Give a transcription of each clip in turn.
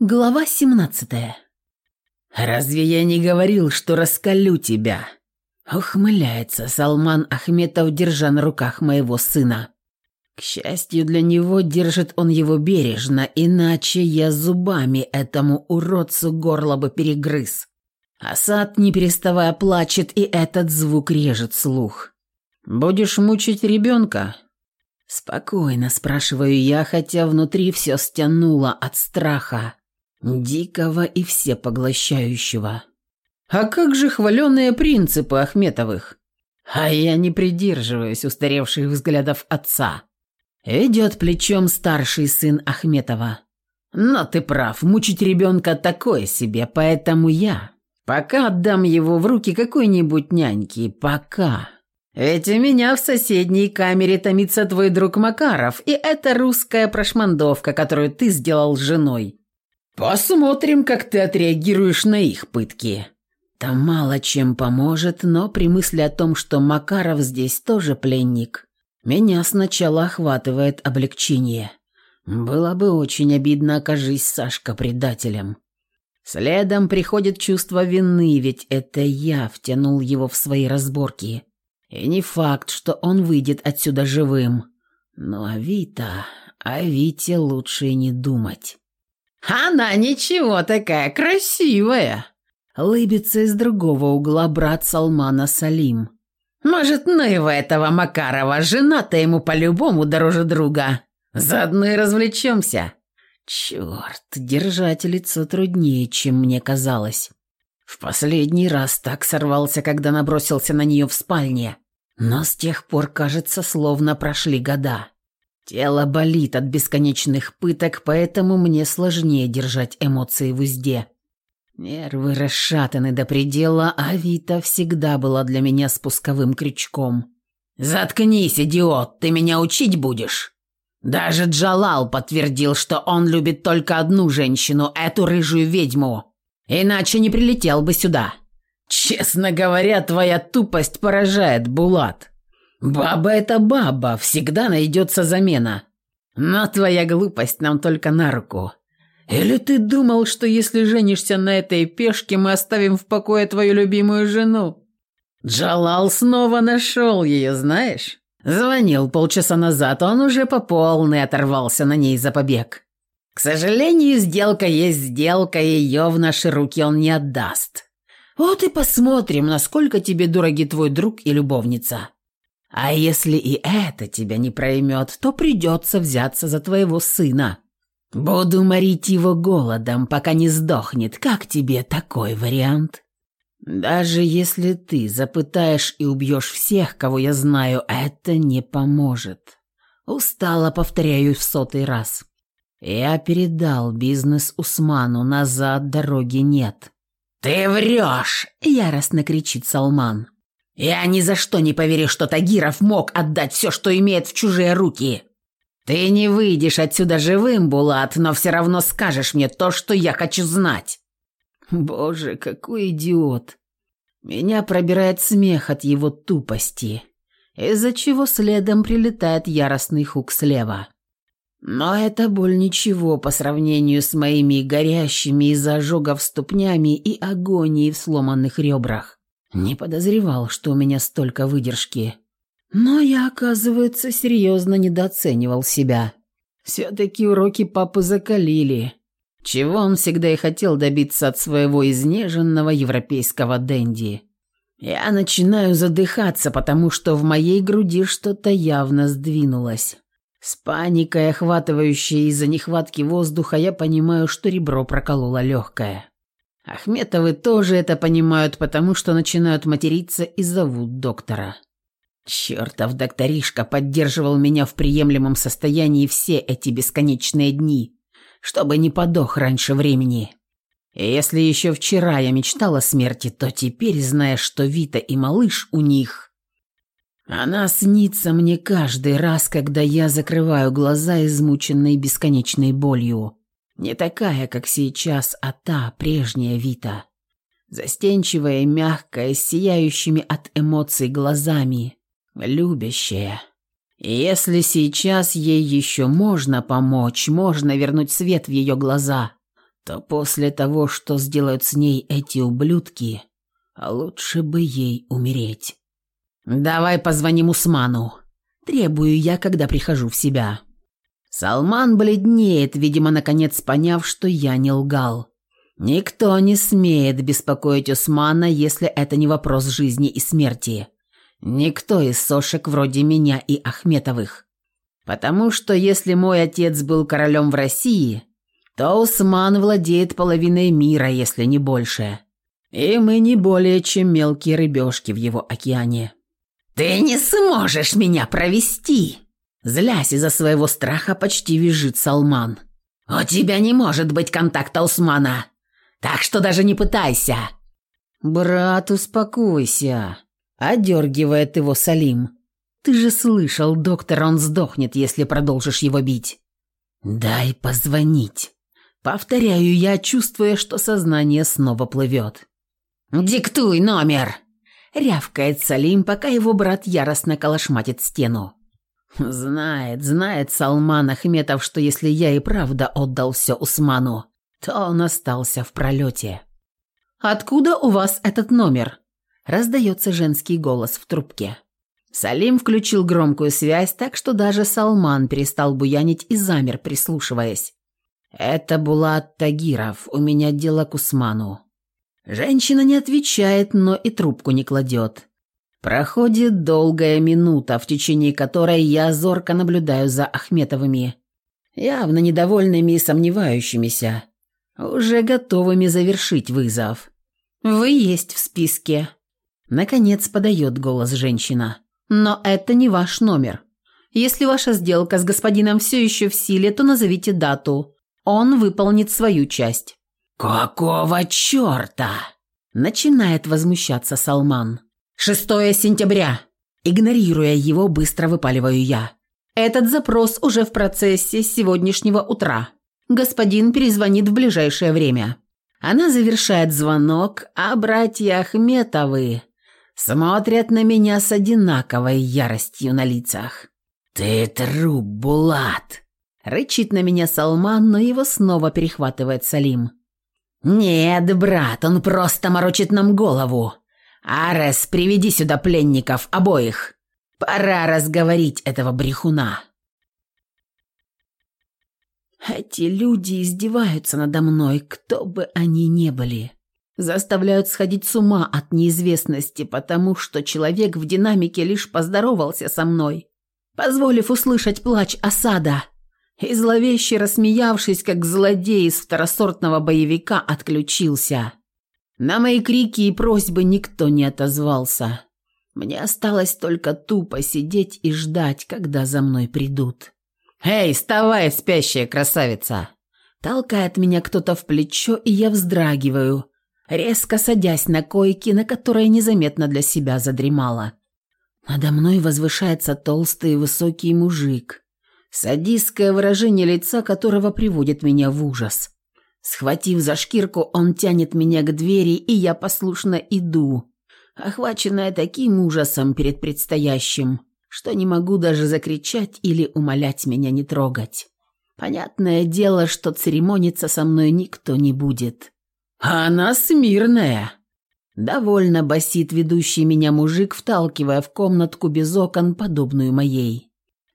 Глава 17 «Разве я не говорил, что раскалю тебя?» Ухмыляется Салман Ахметов, держа на руках моего сына. К счастью для него, держит он его бережно, иначе я зубами этому уродцу горло бы перегрыз. Асад, не переставая, плачет, и этот звук режет слух. «Будешь мучить ребенка?» Спокойно спрашиваю я, хотя внутри все стянуло от страха дикого и всепоглощающего. А как же хваленые принципы Ахметовых? А я не придерживаюсь устаревших взглядов отца. Идет плечом старший сын Ахметова. Но ты прав, мучить ребенка такое себе, поэтому я пока отдам его в руки какой-нибудь няньки, пока. Ведь у меня в соседней камере томится твой друг Макаров, и это русская прошмандовка, которую ты сделал женой. Посмотрим, как ты отреагируешь на их пытки. Там мало чем поможет, но при мысли о том, что Макаров здесь тоже пленник, меня сначала охватывает облегчение. Было бы очень обидно, окажись Сашка предателем. Следом приходит чувство вины, ведь это я втянул его в свои разборки. И не факт, что он выйдет отсюда живым. Ну а Вита... О Вите лучше не думать. «Она ничего такая красивая!» Лыбится из другого угла брат Салмана Салим. «Может, ну его этого Макарова, жена-то ему по-любому дороже друга. Заодно и развлечемся». Черт, держать лицо труднее, чем мне казалось. В последний раз так сорвался, когда набросился на нее в спальне. Но с тех пор, кажется, словно прошли года. Тело болит от бесконечных пыток, поэтому мне сложнее держать эмоции в узде. Нервы расшатаны до предела, а Вита всегда была для меня спусковым крючком. «Заткнись, идиот, ты меня учить будешь?» Даже Джалал подтвердил, что он любит только одну женщину, эту рыжую ведьму. Иначе не прилетел бы сюда. Честно говоря, твоя тупость поражает, Булат. «Баба – это баба, всегда найдется замена. Но твоя глупость нам только на руку. Или ты думал, что если женишься на этой пешке, мы оставим в покое твою любимую жену? Джалал снова нашел ее, знаешь? Звонил полчаса назад, он уже по полной оторвался на ней за побег. К сожалению, сделка есть сделка, и ее в наши руки он не отдаст. Вот и посмотрим, насколько тебе дороги твой друг и любовница». А если и это тебя не проймет, то придется взяться за твоего сына. Буду морить его голодом, пока не сдохнет. Как тебе такой вариант? Даже если ты запытаешь и убьешь всех, кого я знаю, это не поможет. Устало повторяю в сотый раз. Я передал бизнес Усману, назад дороги нет. «Ты врешь!» – яростно кричит Салман. Я ни за что не поверю, что Тагиров мог отдать все, что имеет в чужие руки. Ты не выйдешь отсюда живым, Булат, но все равно скажешь мне то, что я хочу знать. Боже, какой идиот. Меня пробирает смех от его тупости, из-за чего следом прилетает яростный хук слева. Но это боль ничего по сравнению с моими горящими из-за ожогов ступнями и агонией в сломанных ребрах. Не подозревал, что у меня столько выдержки. Но я, оказывается, серьезно недооценивал себя. Все-таки уроки папы закалили. Чего он всегда и хотел добиться от своего изнеженного европейского денди. Я начинаю задыхаться, потому что в моей груди что-то явно сдвинулось. С паникой, охватывающей из-за нехватки воздуха, я понимаю, что ребро прокололо легкое. Ахметовы тоже это понимают, потому что начинают материться и зовут доктора. Чертов докторишка поддерживал меня в приемлемом состоянии все эти бесконечные дни, чтобы не подох раньше времени. И если еще вчера я мечтал о смерти, то теперь, зная, что Вита и малыш у них, она снится мне каждый раз, когда я закрываю глаза, измученные бесконечной болью. Не такая, как сейчас, а та, прежняя Вита. Застенчивая мягкая, с сияющими от эмоций глазами. Любящая. И если сейчас ей еще можно помочь, можно вернуть свет в ее глаза, то после того, что сделают с ней эти ублюдки, лучше бы ей умереть. «Давай позвоним Усману», – требую я, когда прихожу в себя. Салман бледнеет, видимо, наконец поняв, что я не лгал. Никто не смеет беспокоить Усмана, если это не вопрос жизни и смерти. Никто из сошек вроде меня и Ахметовых. Потому что если мой отец был королем в России, то Усман владеет половиной мира, если не больше. И мы не более чем мелкие рыбешки в его океане. «Ты не сможешь меня провести!» Злясь из-за своего страха, почти визжит Салман. «У тебя не может быть контакта Усмана, так что даже не пытайся!» «Брат, успокойся!» – одергивает его Салим. Ты же слышал, доктор, он сдохнет, если продолжишь его бить. Дай позвонить. Повторяю я, чувствуя, что сознание снова плывет. «Диктуй номер!» Рявкает Салим, пока его брат яростно колошматит стену. Знает, знает Салман Ахметов, что если я и правда отдал все Усману, то он остался в пролете. «Откуда у вас этот номер?» Раздается женский голос в трубке. Салим включил громкую связь, так что даже Салман перестал буянить и замер, прислушиваясь. «Это Булат Тагиров, у меня дело к Усману». Женщина не отвечает, но и трубку не кладет. Проходит долгая минута, в течение которой я зорко наблюдаю за Ахметовыми, явно недовольными и сомневающимися, уже готовыми завершить вызов. «Вы есть в списке», — наконец подает голос женщина. Но это не ваш номер. Если ваша сделка с господином все еще в силе, то назовите дату. Он выполнит свою часть». «Какого черта?» Начинает возмущаться Салман. «6 сентября». Игнорируя его, быстро выпаливаю я. «Этот запрос уже в процессе с сегодняшнего утра. Господин перезвонит в ближайшее время». Она завершает звонок, а братья Ахметовы смотрят на меня с одинаковой яростью на лицах. «Ты труп, Булат!» Рычит на меня Салман, но его снова перехватывает Салим. «Нет, брат, он просто морочит нам голову. Арес, приведи сюда пленников, обоих. Пора разговорить этого брехуна». Эти люди издеваются надо мной, кто бы они ни были заставляют сходить с ума от неизвестности, потому что человек в динамике лишь поздоровался со мной, позволив услышать плач осада, и зловеще рассмеявшись, как злодей из второсортного боевика, отключился. На мои крики и просьбы никто не отозвался. Мне осталось только тупо сидеть и ждать, когда за мной придут. «Эй, вставай, спящая красавица!» Толкает меня кто-то в плечо, и я вздрагиваю – резко садясь на койке, на которой незаметно для себя задремала. Надо мной возвышается толстый и высокий мужик, садистское выражение лица которого приводит меня в ужас. Схватив за шкирку, он тянет меня к двери, и я послушно иду, охваченная таким ужасом перед предстоящим, что не могу даже закричать или умолять меня не трогать. Понятное дело, что церемониться со мной никто не будет. «Она смирная!» Довольно басит ведущий меня мужик, вталкивая в комнатку без окон, подобную моей.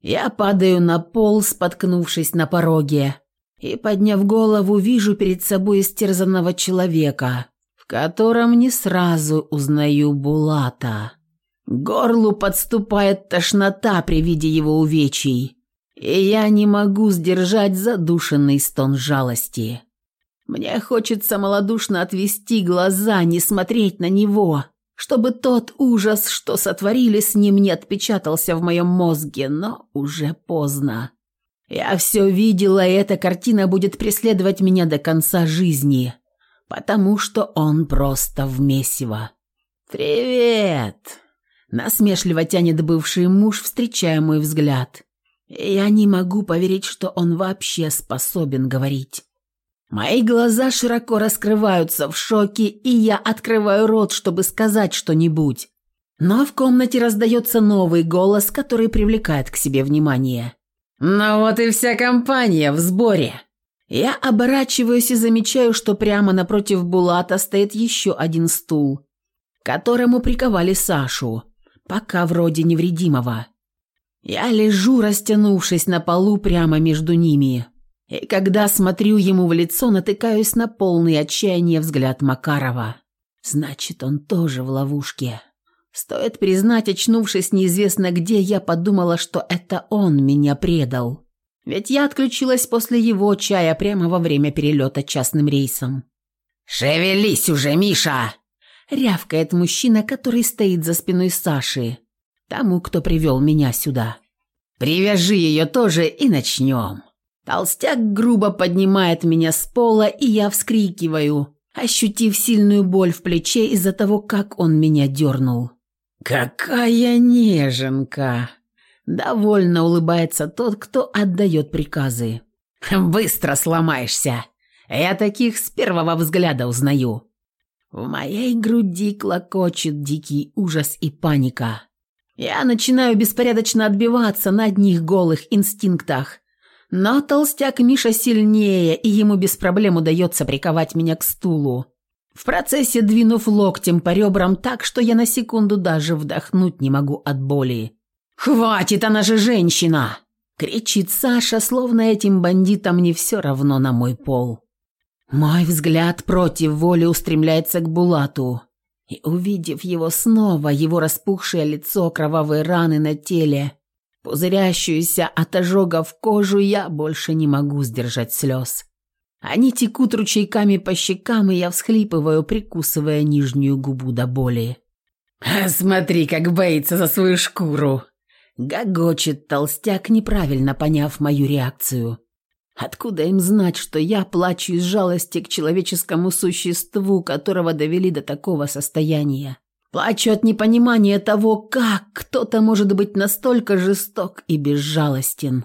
Я падаю на пол, споткнувшись на пороге, и, подняв голову, вижу перед собой истерзанного человека, в котором не сразу узнаю Булата. К горлу подступает тошнота при виде его увечий, и я не могу сдержать задушенный стон жалости. Мне хочется малодушно отвести глаза, не смотреть на него, чтобы тот ужас, что сотворили с ним, не отпечатался в моем мозге, но уже поздно. Я все видела, и эта картина будет преследовать меня до конца жизни, потому что он просто в месиво. «Привет!» – насмешливо тянет бывший муж, встречая мой взгляд. Я не могу поверить, что он вообще способен говорить. Мои глаза широко раскрываются в шоке, и я открываю рот, чтобы сказать что-нибудь. Но в комнате раздается новый голос, который привлекает к себе внимание. «Ну вот и вся компания в сборе!» Я оборачиваюсь и замечаю, что прямо напротив Булата стоит еще один стул, к которому приковали Сашу, пока вроде невредимого. Я лежу, растянувшись на полу прямо между ними, и когда смотрю ему в лицо, натыкаюсь на полный отчаяния взгляд Макарова. Значит, он тоже в ловушке. Стоит признать, очнувшись неизвестно где, я подумала, что это он меня предал. Ведь я отключилась после его чая прямо во время перелета частным рейсом. «Шевелись уже, Миша!» Рявкает мужчина, который стоит за спиной Саши, тому, кто привел меня сюда. «Привяжи ее тоже и начнем». Толстяк грубо поднимает меня с пола, и я вскрикиваю, ощутив сильную боль в плече из-за того, как он меня дернул. «Какая неженка!» Довольно улыбается тот, кто отдает приказы. «Быстро сломаешься. Я таких с первого взгляда узнаю». В моей груди клокочет дикий ужас и паника. Я начинаю беспорядочно отбиваться на одних голых инстинктах. Но толстяк Миша сильнее, и ему без проблем удается приковать меня к стулу. В процессе двинув локтем по ребрам так, что я на секунду даже вдохнуть не могу от боли. «Хватит, она же женщина!» Кричит Саша, словно этим бандитам не все равно на мой пол. Мой взгляд против воли устремляется к Булату. И увидев его снова, его распухшее лицо, кровавые раны на теле, пузырящуюся от ожогов кожу, я больше не могу сдержать слез. Они текут ручейками по щекам, и я всхлипываю, прикусывая нижнюю губу до боли. «Смотри, как боится за свою шкуру!» Гогочет толстяк, неправильно поняв мою реакцию. Откуда им знать, что я плачу из жалости к человеческому существу, которого довели до такого состояния? Плачу от непонимания того, как кто-то может быть настолько жесток и безжалостен.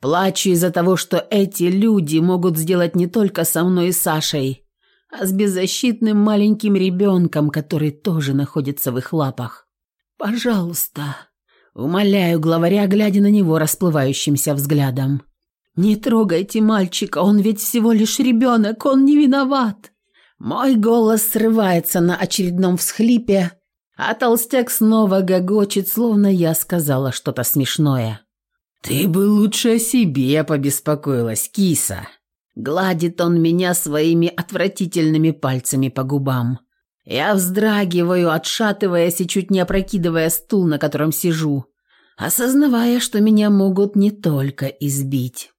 Плачу из-за того, что эти люди могут сделать не только со мной и Сашей, а с беззащитным маленьким ребенком, который тоже находится в их лапах. Пожалуйста, умоляю главаря, глядя на него расплывающимся взглядом. Не трогайте мальчика, он ведь всего лишь ребенок, он не виноват. Мой голос срывается на очередном всхлипе, а толстяк снова гогочет, словно я сказала что-то смешное. «Ты бы лучше о себе побеспокоилась, киса!» Гладит он меня своими отвратительными пальцами по губам. Я вздрагиваю, отшатываясь и чуть не опрокидывая стул, на котором сижу, осознавая, что меня могут не только избить.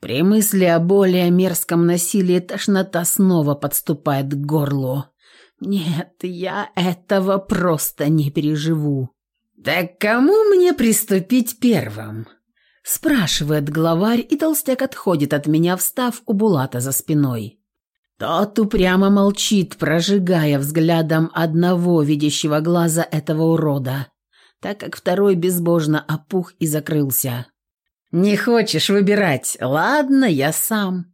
При мысли о боли о мерзком насилии тошнота снова подступает к горлу. Нет, я этого просто не переживу. «Так кому мне приступить первым?» Спрашивает главарь, и толстяк отходит от меня, встав у Булата за спиной. Тот упрямо молчит, прожигая взглядом одного видящего глаза этого урода, так как второй безбожно опух и закрылся. «Не хочешь выбирать? Ладно, я сам.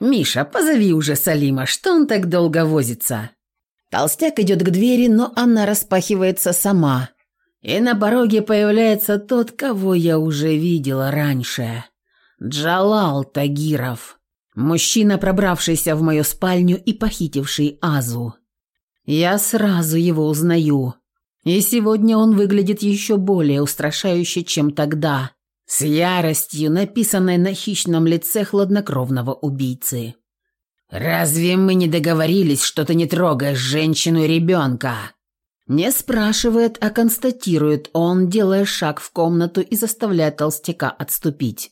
Миша, позови уже Салима, что он так долго возится?» Толстяк идет к двери, но она распахивается сама – и на пороге появляется тот, кого я уже видела раньше. Джалал Тагиров. Мужчина, пробравшийся в мою спальню и похитивший Азу. Я сразу его узнаю. И сегодня он выглядит еще более устрашающе, чем тогда, с яростью, написанной на хищном лице хладнокровного убийцы. «Разве мы не договорились, что ты не трогаешь женщину и ребенка?» Не спрашивает, а констатирует он, делая шаг в комнату и заставляя толстяка отступить.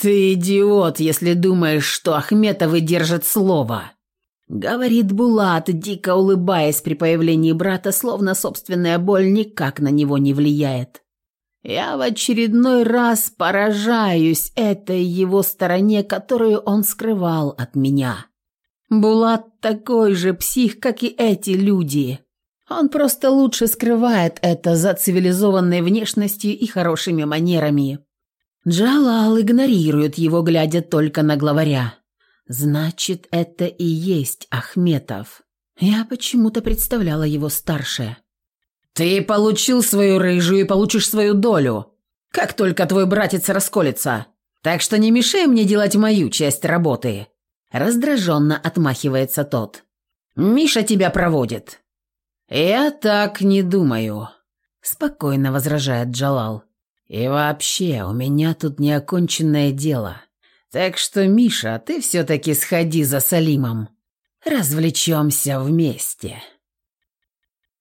«Ты идиот, если думаешь, что Ахметовы держат слово!» Говорит Булат, дико улыбаясь при появлении брата, словно собственная боль никак на него не влияет. Я в очередной раз поражаюсь этой его стороне, которую он скрывал от меня. Булат такой же псих, как и эти люди. Он просто лучше скрывает это за цивилизованной внешностью и хорошими манерами. Джалал игнорирует его, глядя только на главаря. Значит, это и есть Ахметов. Я почему-то представляла его старше. «Ты получил свою рыжую и получишь свою долю, как только твой братец расколется. Так что не мешай мне делать мою часть работы». Раздраженно отмахивается тот. «Миша тебя проводит». «Я так не думаю», – спокойно возражает Джалал. «И вообще, у меня тут неоконченное дело. Так что, Миша, ты все-таки сходи за Салимом. Развлечемся вместе».